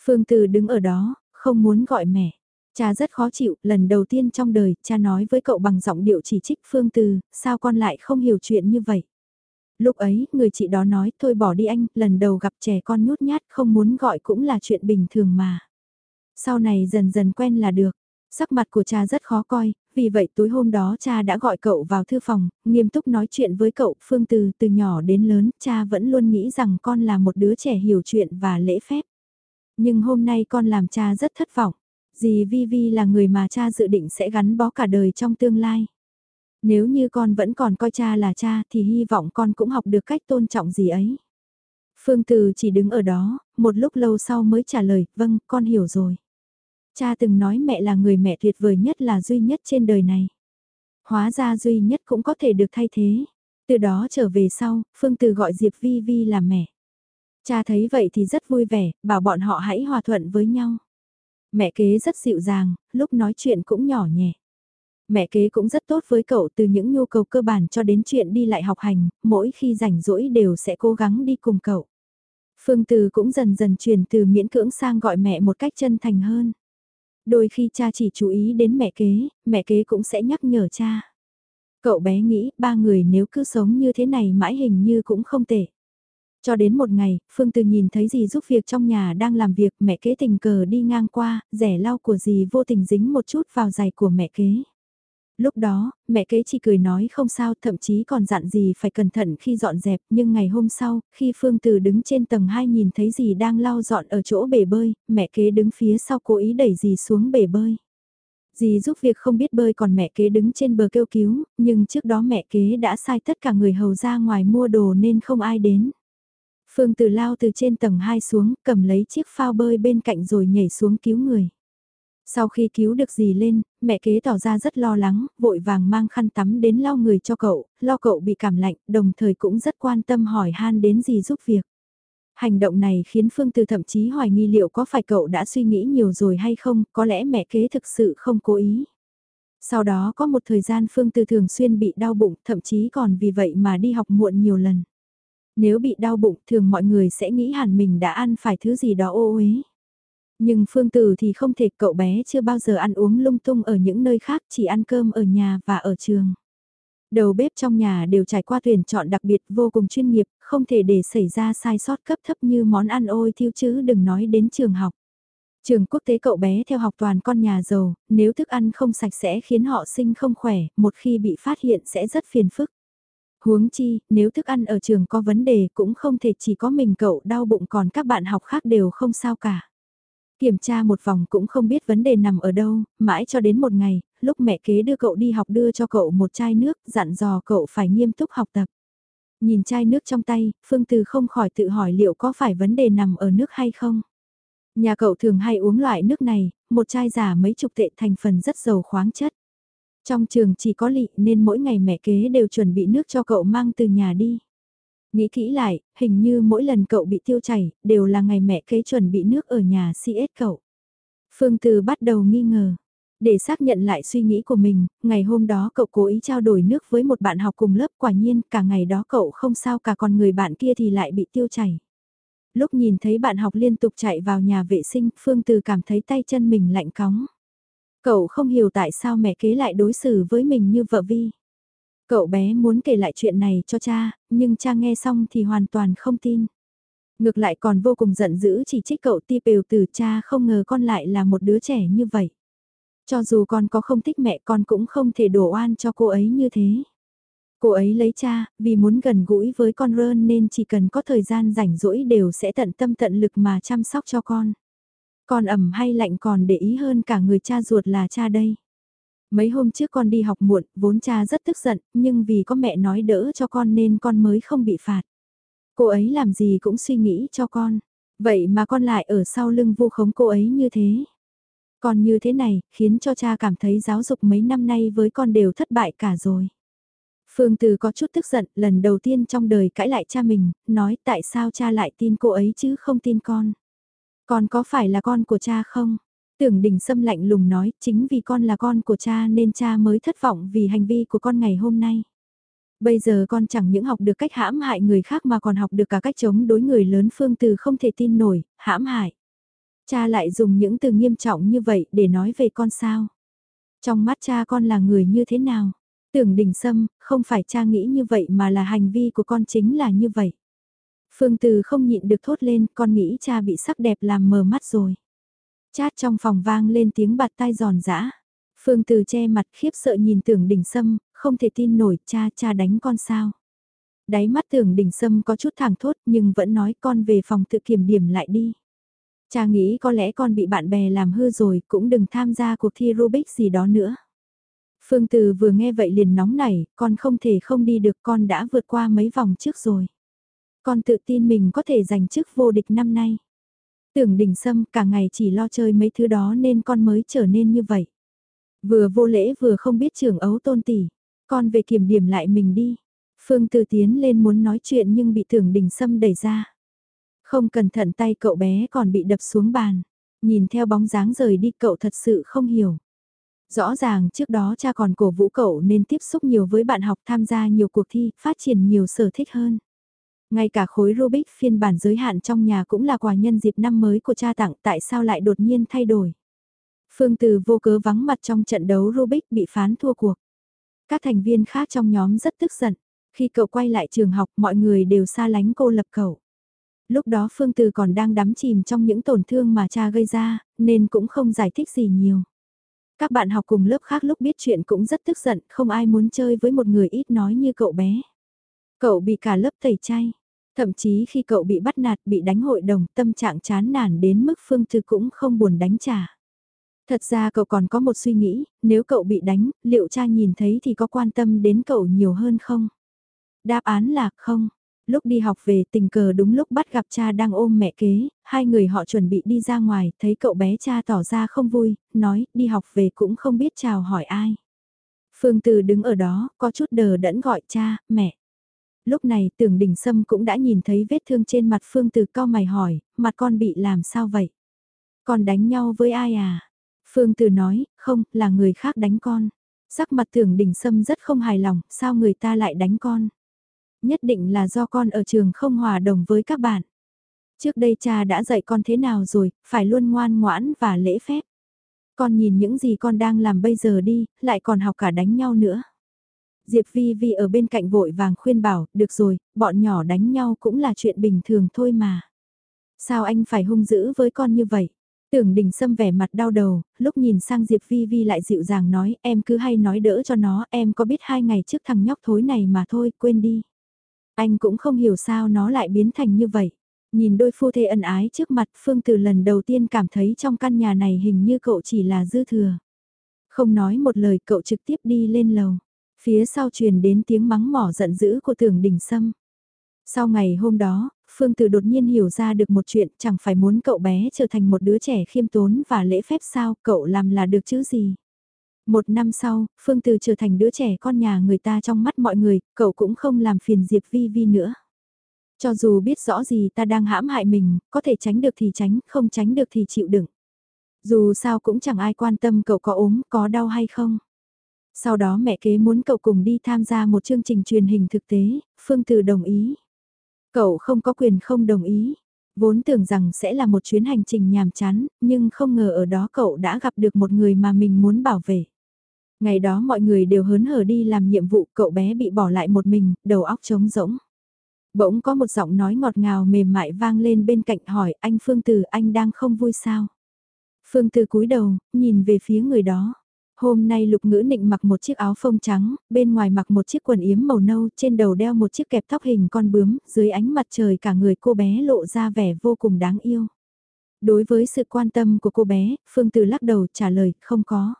Phương Từ đứng ở đó, không muốn gọi mẹ. Cha rất khó chịu, lần đầu tiên trong đời, cha nói với cậu bằng giọng điệu chỉ trích Phương Từ, sao con lại không hiểu chuyện như vậy. Lúc ấy, người chị đó nói, thôi bỏ đi anh, lần đầu gặp trẻ con nhút nhát, không muốn gọi cũng là chuyện bình thường mà. Sau này dần dần quen là được. Sắc mặt của cha rất khó coi, vì vậy tối hôm đó cha đã gọi cậu vào thư phòng, nghiêm túc nói chuyện với cậu, Phương Từ từ nhỏ đến lớn, cha vẫn luôn nghĩ rằng con là một đứa trẻ hiểu chuyện và lễ phép. Nhưng hôm nay con làm cha rất thất vọng. Dì Vi Vi là người mà cha dự định sẽ gắn bó cả đời trong tương lai. Nếu như con vẫn còn coi cha là cha thì hy vọng con cũng học được cách tôn trọng gì ấy. Phương Từ chỉ đứng ở đó, một lúc lâu sau mới trả lời, vâng, con hiểu rồi. Cha từng nói mẹ là người mẹ tuyệt vời nhất là duy nhất trên đời này. Hóa ra duy nhất cũng có thể được thay thế. Từ đó trở về sau, Phương Từ gọi Diệp Vi Vi là mẹ. Cha thấy vậy thì rất vui vẻ, bảo bọn họ hãy hòa thuận với nhau. Mẹ kế rất dịu dàng, lúc nói chuyện cũng nhỏ nhẹ. Mẹ kế cũng rất tốt với cậu từ những nhu cầu cơ bản cho đến chuyện đi lại học hành, mỗi khi rảnh rỗi đều sẽ cố gắng đi cùng cậu. Phương Từ cũng dần dần chuyển từ miễn cưỡng sang gọi mẹ một cách chân thành hơn. Đôi khi cha chỉ chú ý đến mẹ kế, mẹ kế cũng sẽ nhắc nhở cha. Cậu bé nghĩ ba người nếu cứ sống như thế này mãi hình như cũng không tệ. Cho đến một ngày, Phương Từ nhìn thấy dì giúp việc trong nhà đang làm việc mẹ kế tình cờ đi ngang qua, rẻ lau của dì vô tình dính một chút vào giày của mẹ kế. Lúc đó, mẹ kế chỉ cười nói không sao thậm chí còn dặn gì phải cẩn thận khi dọn dẹp nhưng ngày hôm sau, khi Phương Từ đứng trên tầng 2 nhìn thấy gì đang lau dọn ở chỗ bể bơi, mẹ kế đứng phía sau cố ý đẩy gì xuống bể bơi. Dì giúp việc không biết bơi còn mẹ kế đứng trên bờ kêu cứu, nhưng trước đó mẹ kế đã sai tất cả người hầu ra ngoài mua đồ nên không ai đến. Phương Từ lao từ trên tầng 2 xuống, cầm lấy chiếc phao bơi bên cạnh rồi nhảy xuống cứu người. Sau khi cứu được dì lên, mẹ kế tỏ ra rất lo lắng, vội vàng mang khăn tắm đến lau người cho cậu, lo cậu bị cảm lạnh, đồng thời cũng rất quan tâm hỏi han đến dì giúp việc. Hành động này khiến Phương Từ thậm chí hoài nghi liệu có phải cậu đã suy nghĩ nhiều rồi hay không, có lẽ mẹ kế thực sự không cố ý. Sau đó có một thời gian Phương Từ thường xuyên bị đau bụng, thậm chí còn vì vậy mà đi học muộn nhiều lần. Nếu bị đau bụng thường mọi người sẽ nghĩ hẳn mình đã ăn phải thứ gì đó ô uế. Nhưng Phương Tử thì không thể cậu bé chưa bao giờ ăn uống lung tung ở những nơi khác chỉ ăn cơm ở nhà và ở trường. Đầu bếp trong nhà đều trải qua tuyển chọn đặc biệt vô cùng chuyên nghiệp, không thể để xảy ra sai sót cấp thấp như món ăn ôi thiêu chứ đừng nói đến trường học. Trường quốc tế cậu bé theo học toàn con nhà giàu, nếu thức ăn không sạch sẽ khiến họ sinh không khỏe, một khi bị phát hiện sẽ rất phiền phức. Huống chi, nếu thức ăn ở trường có vấn đề cũng không thể chỉ có mình cậu đau bụng còn các bạn học khác đều không sao cả. Kiểm tra một vòng cũng không biết vấn đề nằm ở đâu, mãi cho đến một ngày, lúc mẹ kế đưa cậu đi học đưa cho cậu một chai nước, dặn dò cậu phải nghiêm túc học tập. Nhìn chai nước trong tay, Phương Từ không khỏi tự hỏi liệu có phải vấn đề nằm ở nước hay không. Nhà cậu thường hay uống loại nước này, một chai giả mấy chục tệ thành phần rất giàu khoáng chất. Trong trường chỉ có lị nên mỗi ngày mẹ kế đều chuẩn bị nước cho cậu mang từ nhà đi. Nghĩ kỹ lại, hình như mỗi lần cậu bị tiêu chảy, đều là ngày mẹ kế chuẩn bị nước ở nhà CS cậu. Phương Từ bắt đầu nghi ngờ. Để xác nhận lại suy nghĩ của mình, ngày hôm đó cậu cố ý trao đổi nước với một bạn học cùng lớp quả nhiên cả ngày đó cậu không sao cả còn người bạn kia thì lại bị tiêu chảy. Lúc nhìn thấy bạn học liên tục chạy vào nhà vệ sinh, Phương Từ cảm thấy tay chân mình lạnh cóng. Cậu không hiểu tại sao mẹ kế lại đối xử với mình như vợ vi. Cậu bé muốn kể lại chuyện này cho cha, nhưng cha nghe xong thì hoàn toàn không tin. Ngược lại còn vô cùng giận dữ chỉ trích cậu ti bều từ cha không ngờ con lại là một đứa trẻ như vậy. Cho dù con có không thích mẹ con cũng không thể đổ oan cho cô ấy như thế. Cô ấy lấy cha, vì muốn gần gũi với con Rơn nên chỉ cần có thời gian rảnh rỗi đều sẽ tận tâm tận lực mà chăm sóc cho con. Con ẩm hay lạnh còn để ý hơn cả người cha ruột là cha đây. Mấy hôm trước con đi học muộn, vốn cha rất tức giận, nhưng vì có mẹ nói đỡ cho con nên con mới không bị phạt. Cô ấy làm gì cũng suy nghĩ cho con. Vậy mà con lại ở sau lưng vu khống cô ấy như thế. Còn như thế này, khiến cho cha cảm thấy giáo dục mấy năm nay với con đều thất bại cả rồi. Phương Từ có chút tức giận, lần đầu tiên trong đời cãi lại cha mình, nói tại sao cha lại tin cô ấy chứ không tin con. Con có phải là con của cha không? Tưởng đình Sâm lạnh lùng nói, chính vì con là con của cha nên cha mới thất vọng vì hành vi của con ngày hôm nay. Bây giờ con chẳng những học được cách hãm hại người khác mà còn học được cả cách chống đối người lớn Phương Từ không thể tin nổi, hãm hại. Cha lại dùng những từ nghiêm trọng như vậy để nói về con sao? Trong mắt cha con là người như thế nào? Tưởng đình sâm, không phải cha nghĩ như vậy mà là hành vi của con chính là như vậy. Phương Từ không nhịn được thốt lên, con nghĩ cha bị sắc đẹp làm mờ mắt rồi. Chát trong phòng vang lên tiếng bạt tai giòn giã. Phương Từ che mặt khiếp sợ nhìn tưởng đình sâm, không thể tin nổi cha cha đánh con sao. Đáy mắt tưởng đình sâm có chút thẳng thốt nhưng vẫn nói con về phòng tự kiểm điểm lại đi. Cha nghĩ có lẽ con bị bạn bè làm hư rồi cũng đừng tham gia cuộc thi Rubik gì đó nữa. Phương Từ vừa nghe vậy liền nóng nảy, con không thể không đi được con đã vượt qua mấy vòng trước rồi. Con tự tin mình có thể giành chức vô địch năm nay. Tưởng đình sâm cả ngày chỉ lo chơi mấy thứ đó nên con mới trở nên như vậy. Vừa vô lễ vừa không biết trưởng ấu tôn tỷ. Con về kiểm điểm lại mình đi. Phương tư tiến lên muốn nói chuyện nhưng bị tưởng đình sâm đẩy ra. Không cẩn thận tay cậu bé còn bị đập xuống bàn. Nhìn theo bóng dáng rời đi cậu thật sự không hiểu. Rõ ràng trước đó cha còn cổ vũ cậu nên tiếp xúc nhiều với bạn học tham gia nhiều cuộc thi, phát triển nhiều sở thích hơn. Ngay cả khối Rubik phiên bản giới hạn trong nhà cũng là quà nhân dịp năm mới của cha tặng tại sao lại đột nhiên thay đổi. Phương Từ vô cớ vắng mặt trong trận đấu Rubik bị phán thua cuộc. Các thành viên khác trong nhóm rất tức giận. Khi cậu quay lại trường học mọi người đều xa lánh cô lập cậu. Lúc đó Phương Từ còn đang đắm chìm trong những tổn thương mà cha gây ra, nên cũng không giải thích gì nhiều. Các bạn học cùng lớp khác lúc biết chuyện cũng rất tức giận, không ai muốn chơi với một người ít nói như cậu bé. Cậu bị cả lớp tẩy chay. Thậm chí khi cậu bị bắt nạt bị đánh hội đồng tâm trạng chán nản đến mức Phương Thư cũng không buồn đánh trả. Thật ra cậu còn có một suy nghĩ, nếu cậu bị đánh, liệu cha nhìn thấy thì có quan tâm đến cậu nhiều hơn không? Đáp án là không. Lúc đi học về tình cờ đúng lúc bắt gặp cha đang ôm mẹ kế, hai người họ chuẩn bị đi ra ngoài, thấy cậu bé cha tỏ ra không vui, nói đi học về cũng không biết chào hỏi ai. Phương Từ đứng ở đó, có chút đờ đẫn gọi cha, mẹ. Lúc này tưởng đỉnh sâm cũng đã nhìn thấy vết thương trên mặt Phương Từ cao mày hỏi, mặt con bị làm sao vậy? Con đánh nhau với ai à? Phương Từ nói, không, là người khác đánh con. Sắc mặt tưởng đỉnh sâm rất không hài lòng, sao người ta lại đánh con? Nhất định là do con ở trường không hòa đồng với các bạn. Trước đây cha đã dạy con thế nào rồi, phải luôn ngoan ngoãn và lễ phép. Con nhìn những gì con đang làm bây giờ đi, lại còn học cả đánh nhau nữa. Diệp Vi Vi ở bên cạnh vội vàng khuyên bảo, được rồi, bọn nhỏ đánh nhau cũng là chuyện bình thường thôi mà. Sao anh phải hung dữ với con như vậy? Tưởng đình sâm vẻ mặt đau đầu, lúc nhìn sang Diệp Vi Vi lại dịu dàng nói em cứ hay nói đỡ cho nó, em có biết hai ngày trước thằng nhóc thối này mà thôi, quên đi. Anh cũng không hiểu sao nó lại biến thành như vậy. Nhìn đôi phu thê ân ái trước mặt Phương Từ lần đầu tiên cảm thấy trong căn nhà này hình như cậu chỉ là dư thừa. Không nói một lời cậu trực tiếp đi lên lầu. Phía sau truyền đến tiếng mắng mỏ giận dữ của tưởng đình sâm. Sau ngày hôm đó, Phương Từ đột nhiên hiểu ra được một chuyện chẳng phải muốn cậu bé trở thành một đứa trẻ khiêm tốn và lễ phép sao cậu làm là được chứ gì. Một năm sau, Phương Từ trở thành đứa trẻ con nhà người ta trong mắt mọi người, cậu cũng không làm phiền Diệp Vi Vi nữa. Cho dù biết rõ gì ta đang hãm hại mình, có thể tránh được thì tránh, không tránh được thì chịu đựng. Dù sao cũng chẳng ai quan tâm cậu có ốm, có đau hay không. Sau đó mẹ kế muốn cậu cùng đi tham gia một chương trình truyền hình thực tế, Phương Từ đồng ý. Cậu không có quyền không đồng ý. Vốn tưởng rằng sẽ là một chuyến hành trình nhàm chán, nhưng không ngờ ở đó cậu đã gặp được một người mà mình muốn bảo vệ. Ngày đó mọi người đều hớn hở đi làm nhiệm vụ, cậu bé bị bỏ lại một mình, đầu óc trống rỗng. Bỗng có một giọng nói ngọt ngào mềm mại vang lên bên cạnh hỏi anh Phương Từ anh đang không vui sao? Phương Từ cúi đầu, nhìn về phía người đó. Hôm nay lục ngữ nịnh mặc một chiếc áo phông trắng, bên ngoài mặc một chiếc quần yếm màu nâu, trên đầu đeo một chiếc kẹp tóc hình con bướm, dưới ánh mặt trời cả người cô bé lộ ra vẻ vô cùng đáng yêu. Đối với sự quan tâm của cô bé, Phương Từ lắc đầu trả lời, không có.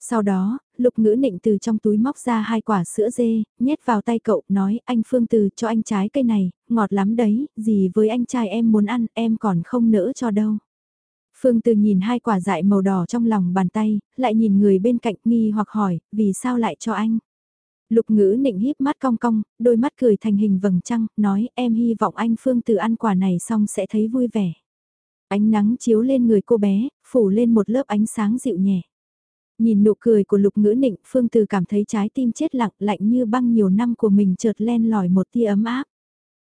Sau đó, lục ngữ nịnh từ trong túi móc ra hai quả sữa dê, nhét vào tay cậu, nói anh Phương Từ cho anh trái cây này, ngọt lắm đấy, gì với anh trai em muốn ăn, em còn không nỡ cho đâu. Phương Từ nhìn hai quả dại màu đỏ trong lòng bàn tay, lại nhìn người bên cạnh nghi hoặc hỏi, vì sao lại cho anh? Lục ngữ nịnh híp mắt cong cong, đôi mắt cười thành hình vầng trăng, nói em hy vọng anh Phương Từ ăn quả này xong sẽ thấy vui vẻ. Ánh nắng chiếu lên người cô bé, phủ lên một lớp ánh sáng dịu nhẹ. Nhìn nụ cười của lục ngữ nịnh, Phương Từ cảm thấy trái tim chết lặng lạnh như băng nhiều năm của mình chợt len lỏi một tia ấm áp.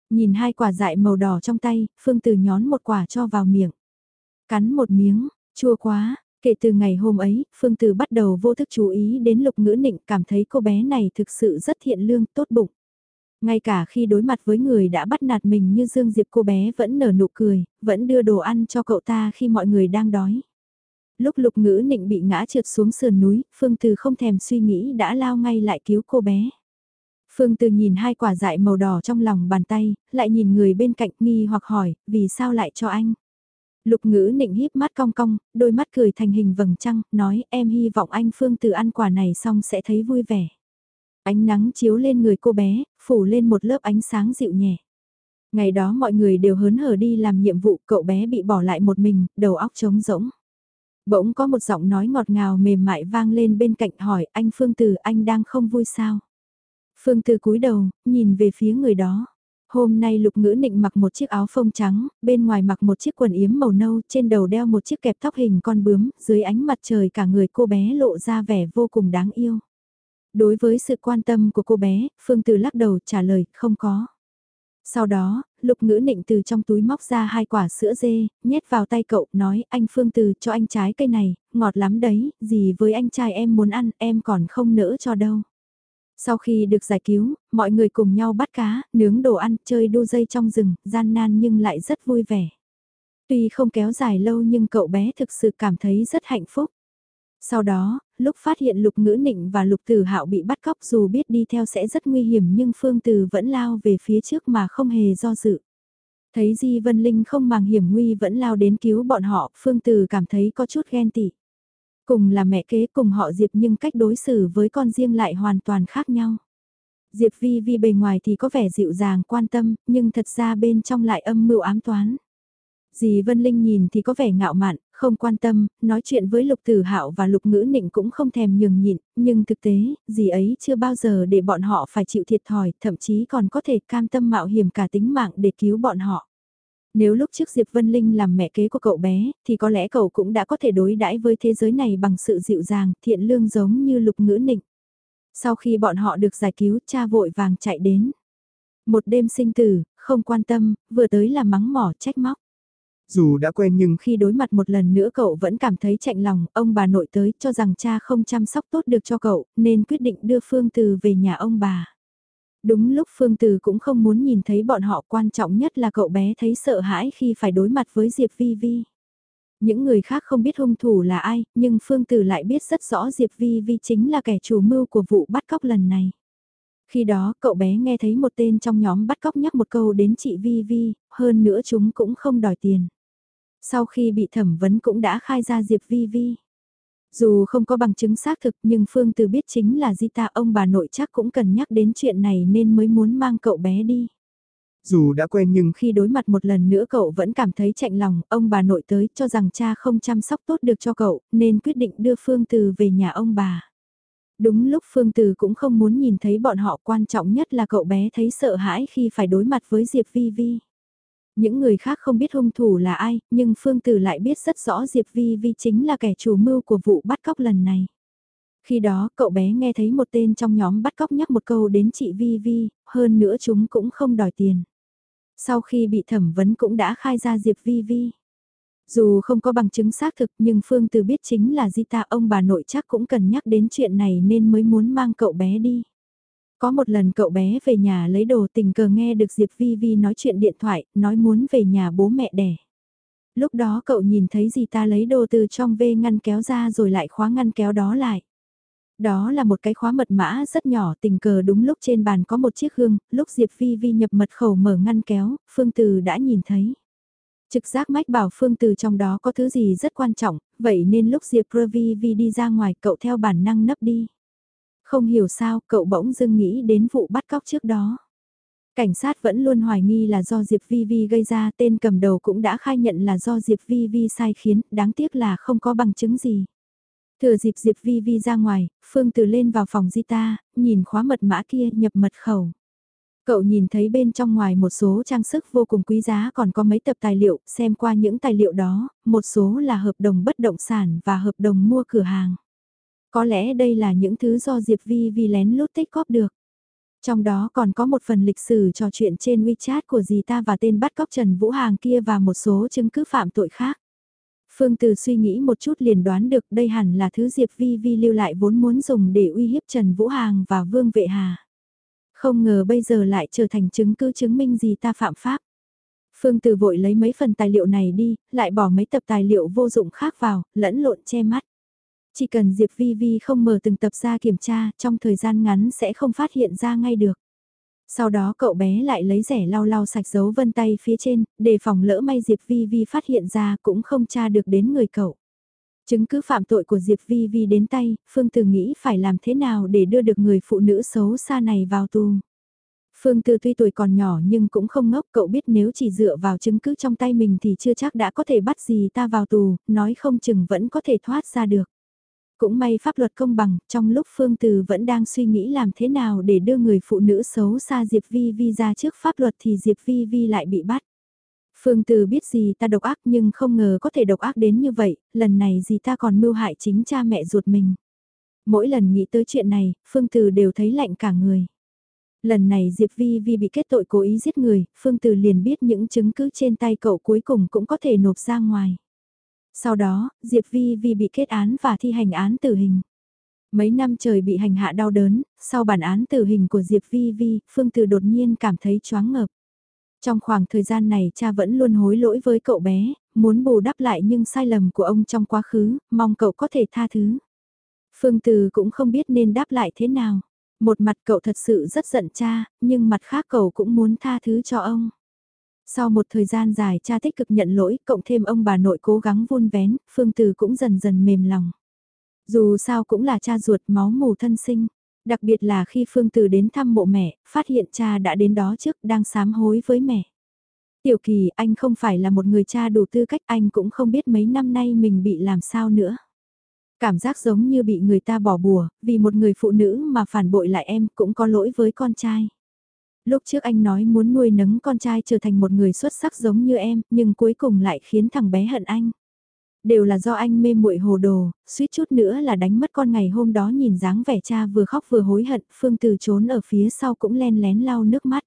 Nhìn hai quả dại màu đỏ trong tay, Phương Từ nhón một quả cho vào miệng. Cắn một miếng, chua quá, kể từ ngày hôm ấy, Phương Từ bắt đầu vô thức chú ý đến lục ngữ nịnh cảm thấy cô bé này thực sự rất thiện lương, tốt bụng. Ngay cả khi đối mặt với người đã bắt nạt mình như Dương Diệp cô bé vẫn nở nụ cười, vẫn đưa đồ ăn cho cậu ta khi mọi người đang đói. Lúc lục ngữ nịnh bị ngã trượt xuống sườn núi, Phương Từ không thèm suy nghĩ đã lao ngay lại cứu cô bé. Phương Từ nhìn hai quả dại màu đỏ trong lòng bàn tay, lại nhìn người bên cạnh nghi hoặc hỏi, vì sao lại cho anh? Lục ngữ nịnh híp mắt cong cong, đôi mắt cười thành hình vầng trăng, nói em hy vọng anh Phương Từ ăn quả này xong sẽ thấy vui vẻ. Ánh nắng chiếu lên người cô bé, phủ lên một lớp ánh sáng dịu nhẹ. Ngày đó mọi người đều hớn hở đi làm nhiệm vụ, cậu bé bị bỏ lại một mình, đầu óc trống rỗng. Bỗng có một giọng nói ngọt ngào mềm mại vang lên bên cạnh hỏi anh Phương Từ anh đang không vui sao? Phương Từ cúi đầu, nhìn về phía người đó. Hôm nay lục ngữ nịnh mặc một chiếc áo phông trắng, bên ngoài mặc một chiếc quần yếm màu nâu, trên đầu đeo một chiếc kẹp tóc hình con bướm, dưới ánh mặt trời cả người cô bé lộ ra vẻ vô cùng đáng yêu. Đối với sự quan tâm của cô bé, Phương Từ lắc đầu trả lời, không có. Sau đó, lục ngữ nịnh từ trong túi móc ra hai quả sữa dê, nhét vào tay cậu, nói anh Phương Từ cho anh trái cây này, ngọt lắm đấy, gì với anh trai em muốn ăn, em còn không nỡ cho đâu. Sau khi được giải cứu, mọi người cùng nhau bắt cá, nướng đồ ăn, chơi đu dây trong rừng, gian nan nhưng lại rất vui vẻ. Tuy không kéo dài lâu nhưng cậu bé thực sự cảm thấy rất hạnh phúc. Sau đó, lúc phát hiện lục ngữ nịnh và lục tử hạo bị bắt cóc dù biết đi theo sẽ rất nguy hiểm nhưng Phương Từ vẫn lao về phía trước mà không hề do dự. Thấy Di Vân Linh không màng hiểm nguy vẫn lao đến cứu bọn họ, Phương Từ cảm thấy có chút ghen tị. Cùng là mẹ kế cùng họ Diệp nhưng cách đối xử với con riêng lại hoàn toàn khác nhau. Diệp Vi Vi bề ngoài thì có vẻ dịu dàng quan tâm, nhưng thật ra bên trong lại âm mưu ám toán. Dì Vân Linh nhìn thì có vẻ ngạo mạn, không quan tâm, nói chuyện với Lục Tử Hạo và Lục Ngữ Nịnh cũng không thèm nhường nhịn, nhưng thực tế, dì ấy chưa bao giờ để bọn họ phải chịu thiệt thòi, thậm chí còn có thể cam tâm mạo hiểm cả tính mạng để cứu bọn họ. Nếu lúc trước Diệp Vân Linh làm mẹ kế của cậu bé, thì có lẽ cậu cũng đã có thể đối đãi với thế giới này bằng sự dịu dàng, thiện lương giống như Lục Ngữ Nịnh. Sau khi bọn họ được giải cứu, cha vội vàng chạy đến. Một đêm sinh tử, không quan tâm, vừa tới là mắng mỏ trách móc. Dù đã quen nhưng khi đối mặt một lần nữa cậu vẫn cảm thấy chạnh lòng, ông bà nội tới cho rằng cha không chăm sóc tốt được cho cậu, nên quyết định đưa Phương Từ về nhà ông bà. Đúng lúc Phương Từ cũng không muốn nhìn thấy bọn họ quan trọng nhất là cậu bé thấy sợ hãi khi phải đối mặt với Diệp Vi Vi. Những người khác không biết hung thủ là ai, nhưng Phương Từ lại biết rất rõ Diệp Vi Vi chính là kẻ chủ mưu của vụ bắt cóc lần này. Khi đó cậu bé nghe thấy một tên trong nhóm bắt cóc nhắc một câu đến chị Vi Vi, hơn nữa chúng cũng không đòi tiền. Sau khi bị thẩm vấn cũng đã khai ra Diệp Vi Vi. Dù không có bằng chứng xác thực nhưng Phương Từ biết chính là Di ta ông bà nội chắc cũng cần nhắc đến chuyện này nên mới muốn mang cậu bé đi. Dù đã quen nhưng khi đối mặt một lần nữa cậu vẫn cảm thấy chạnh lòng, ông bà nội tới cho rằng cha không chăm sóc tốt được cho cậu nên quyết định đưa Phương Từ về nhà ông bà. Đúng lúc Phương Từ cũng không muốn nhìn thấy bọn họ quan trọng nhất là cậu bé thấy sợ hãi khi phải đối mặt với Diệp Vi Vi. Những người khác không biết hung thủ là ai, nhưng Phương Tử lại biết rất rõ Diệp Vi Vi chính là kẻ chủ mưu của vụ bắt cóc lần này. Khi đó, cậu bé nghe thấy một tên trong nhóm bắt cóc nhắc một câu đến chị Vi Vi, hơn nữa chúng cũng không đòi tiền. Sau khi bị thẩm vấn cũng đã khai ra Diệp Vi Vi. Dù không có bằng chứng xác thực nhưng Phương Từ biết chính là Di ta ông bà nội chắc cũng cần nhắc đến chuyện này nên mới muốn mang cậu bé đi. Có một lần cậu bé về nhà lấy đồ tình cờ nghe được Diệp Vi Vi nói chuyện điện thoại, nói muốn về nhà bố mẹ đẻ. Lúc đó cậu nhìn thấy gì ta lấy đồ từ trong vê ngăn kéo ra rồi lại khóa ngăn kéo đó lại. Đó là một cái khóa mật mã rất nhỏ tình cờ đúng lúc trên bàn có một chiếc gương, lúc Diệp Vi Vi nhập mật khẩu mở ngăn kéo, Phương Từ đã nhìn thấy. Trực giác mách bảo Phương Từ trong đó có thứ gì rất quan trọng, vậy nên lúc Diệp Vi Vi đi ra ngoài cậu theo bản năng nấp đi. Không hiểu sao cậu bỗng dưng nghĩ đến vụ bắt cóc trước đó. Cảnh sát vẫn luôn hoài nghi là do Diệp Vi Vi gây ra tên cầm đầu cũng đã khai nhận là do Diệp Vi Vi sai khiến, đáng tiếc là không có bằng chứng gì. Thừa dịp Diệp Vi Vi ra ngoài, Phương Từ lên vào phòng Gita, nhìn khóa mật mã kia nhập mật khẩu. Cậu nhìn thấy bên trong ngoài một số trang sức vô cùng quý giá còn có mấy tập tài liệu, xem qua những tài liệu đó, một số là hợp đồng bất động sản và hợp đồng mua cửa hàng. Có lẽ đây là những thứ do Diệp Vi Vi lén lút tích góp được. Trong đó còn có một phần lịch sử trò chuyện trên WeChat của dì ta và tên bắt cóc Trần Vũ Hàng kia và một số chứng cứ phạm tội khác. Phương Từ suy nghĩ một chút liền đoán được đây hẳn là thứ Diệp Vi Vi lưu lại vốn muốn dùng để uy hiếp Trần Vũ Hàng và Vương Vệ Hà. Không ngờ bây giờ lại trở thành chứng cứ chứng minh gì ta phạm pháp. Phương Từ vội lấy mấy phần tài liệu này đi, lại bỏ mấy tập tài liệu vô dụng khác vào, lẫn lộn che mắt. Chỉ cần Diệp Vi Vi không mở từng tập ra kiểm tra, trong thời gian ngắn sẽ không phát hiện ra ngay được. Sau đó cậu bé lại lấy rẻ lau lau sạch dấu vân tay phía trên, để phòng lỡ may Diệp Vi Vi phát hiện ra cũng không tra được đến người cậu. Chứng cứ phạm tội của Diệp Vi Vi đến tay, Phương Từ nghĩ phải làm thế nào để đưa được người phụ nữ xấu xa này vào tù. Phương Từ tuy tuổi còn nhỏ nhưng cũng không ngốc cậu biết nếu chỉ dựa vào chứng cứ trong tay mình thì chưa chắc đã có thể bắt gì ta vào tù, nói không chừng vẫn có thể thoát ra được. Cũng may pháp luật công bằng, trong lúc Phương Từ vẫn đang suy nghĩ làm thế nào để đưa người phụ nữ xấu xa Diệp Vi Vi ra trước pháp luật thì Diệp Vi Vi lại bị bắt. Phương Từ biết gì ta độc ác nhưng không ngờ có thể độc ác đến như vậy, lần này gì ta còn mưu hại chính cha mẹ ruột mình. Mỗi lần nghĩ tới chuyện này, Phương Từ đều thấy lạnh cả người. Lần này Diệp Vi Vi bị kết tội cố ý giết người, Phương Từ liền biết những chứng cứ trên tay cậu cuối cùng cũng có thể nộp ra ngoài. Sau đó, Diệp Vi Vi bị kết án và thi hành án tử hình. Mấy năm trời bị hành hạ đau đớn, sau bản án tử hình của Diệp Vi Vi, Phương Từ đột nhiên cảm thấy choáng ngợp. Trong khoảng thời gian này cha vẫn luôn hối lỗi với cậu bé, muốn bù đắp lại nhưng sai lầm của ông trong quá khứ, mong cậu có thể tha thứ. Phương Từ cũng không biết nên đáp lại thế nào. Một mặt cậu thật sự rất giận cha, nhưng mặt khác cậu cũng muốn tha thứ cho ông. Sau một thời gian dài cha tích cực nhận lỗi, cộng thêm ông bà nội cố gắng vun vén, Phương Từ cũng dần dần mềm lòng. Dù sao cũng là cha ruột máu mù thân sinh, đặc biệt là khi Phương Từ đến thăm mộ mẹ, phát hiện cha đã đến đó trước đang sám hối với mẹ. Tiểu Kỳ, anh không phải là một người cha đủ tư cách, anh cũng không biết mấy năm nay mình bị làm sao nữa. Cảm giác giống như bị người ta bỏ bùa, vì một người phụ nữ mà phản bội lại em cũng có lỗi với con trai. Lúc trước anh nói muốn nuôi nấng con trai trở thành một người xuất sắc giống như em, nhưng cuối cùng lại khiến thằng bé hận anh. Đều là do anh mê muội hồ đồ, suýt chút nữa là đánh mất con ngày hôm đó nhìn dáng vẻ cha vừa khóc vừa hối hận, Phương Từ trốn ở phía sau cũng len lén lau nước mắt.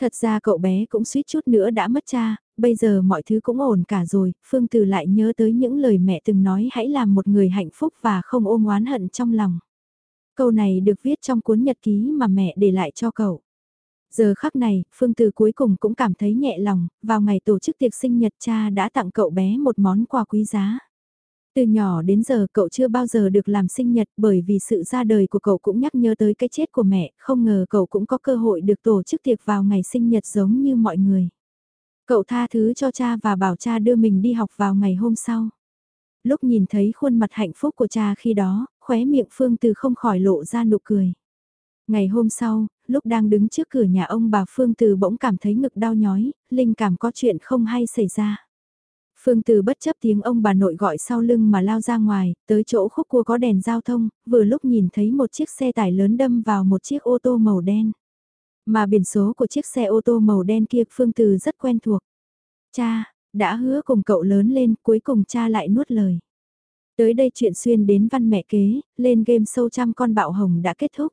Thật ra cậu bé cũng suýt chút nữa đã mất cha, bây giờ mọi thứ cũng ổn cả rồi, Phương Từ lại nhớ tới những lời mẹ từng nói hãy làm một người hạnh phúc và không ôm oán hận trong lòng. Câu này được viết trong cuốn nhật ký mà mẹ để lại cho cậu. Giờ khắc này, Phương Từ cuối cùng cũng cảm thấy nhẹ lòng, vào ngày tổ chức tiệc sinh nhật cha đã tặng cậu bé một món quà quý giá. Từ nhỏ đến giờ cậu chưa bao giờ được làm sinh nhật bởi vì sự ra đời của cậu cũng nhắc nhớ tới cái chết của mẹ, không ngờ cậu cũng có cơ hội được tổ chức tiệc vào ngày sinh nhật giống như mọi người. Cậu tha thứ cho cha và bảo cha đưa mình đi học vào ngày hôm sau. Lúc nhìn thấy khuôn mặt hạnh phúc của cha khi đó, khóe miệng Phương Từ không khỏi lộ ra nụ cười. Ngày hôm sau, lúc đang đứng trước cửa nhà ông bà Phương Từ bỗng cảm thấy ngực đau nhói, linh cảm có chuyện không hay xảy ra. Phương Từ bất chấp tiếng ông bà nội gọi sau lưng mà lao ra ngoài, tới chỗ khúc cua có đèn giao thông, vừa lúc nhìn thấy một chiếc xe tải lớn đâm vào một chiếc ô tô màu đen. Mà biển số của chiếc xe ô tô màu đen kia Phương Từ rất quen thuộc. Cha, đã hứa cùng cậu lớn lên, cuối cùng cha lại nuốt lời. Tới đây chuyện xuyên đến văn mẹ kế, lên game sâu trăm con bạo hồng đã kết thúc.